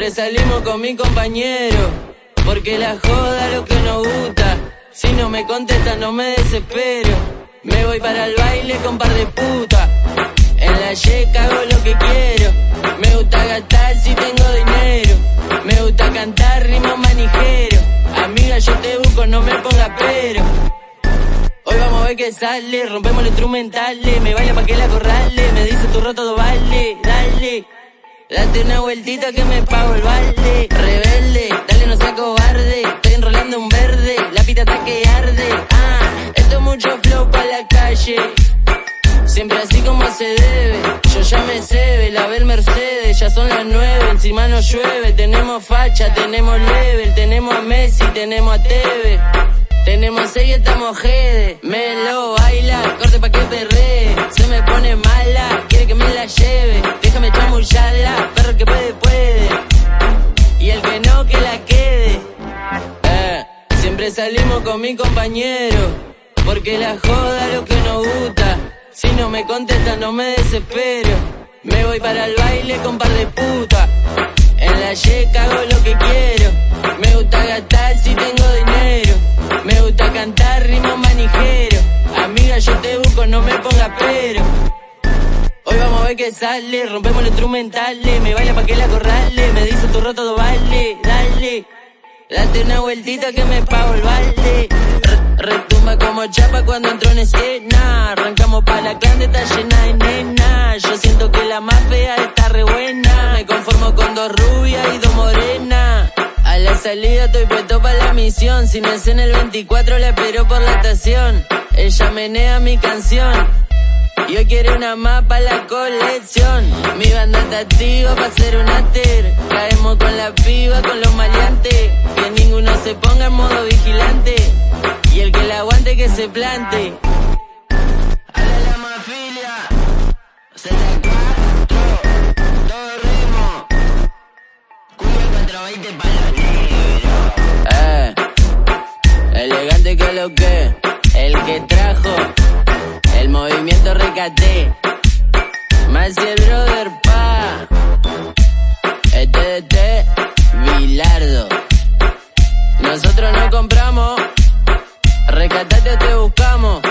Siempre salimos con mi compañero, porque la joda lo que nos gusta. Si no me contesta no me desespero. Me voy para el baile con par de puta. En la yeca hago lo que quiero. Me gusta gastar si tengo dinero. Me gusta cantar ritmo manijero. Amiga, yo te busco, no me ponga pero. Hoy vamos a ver qué sale, rompemos los instrumentales. Me baila pa' que la corrale. Me dice tu roto vale, dale. Date una vueltita que me pago el balde. Rebelde, dale no sea cobarde. Estoy enrolando un verde, la pita está que arde. Ah, esto es mucho flow pa' la calle. Siempre así como se debe. Yo ya me cebe, la el Mercedes, ya son las nueve, encima no llueve. Tenemos facha, tenemos level, tenemos a Messi, tenemos a Teve. Tenemos seis y estamos jede. Me lo baila, siempre salimos con mi compañero. Porque la joda lo que nos gusta. Si no me contesta, no me desespero. Me voy para el baile con par de puta. En la yeca hago lo que quiero. Me gusta gastar si tengo dinero. Me gusta cantar ritmo manijero. Amiga, yo te busco, no me ponga pero. Hoy vamos a ver qué sale, rompemos los instrumentales. Me baila pa' que la corrale. Me dice tu roto vale, dale. Date una vueltita que me pago el balde. retumba como chapa cuando entro en escena. Arrancamos pa' la clan está llena de nena. Yo siento que la más fea está re buena. Me conformo con dos rubias y dos morenas. A la salida estoy puesto para la misión. Si me en el 24 la espero por la estación. Ella menea mi canción. Yo quiero una más para la colección. Mi banda está activa para hacer un ater. Caemos con la piba, con los maleantes. Que ninguno se ponga en modo vigilante. Y el que la aguante que se plante. Habla la mafilia. Se la cuatro. Todo ritmo. Cuya 420 para los negros. Eh. Elegante que lo que. El que trajo. El movimiento Recate. Más el brother pa. Este ETDT, Bilardo. Nosotros no compramos. Rescatate o te buscamos.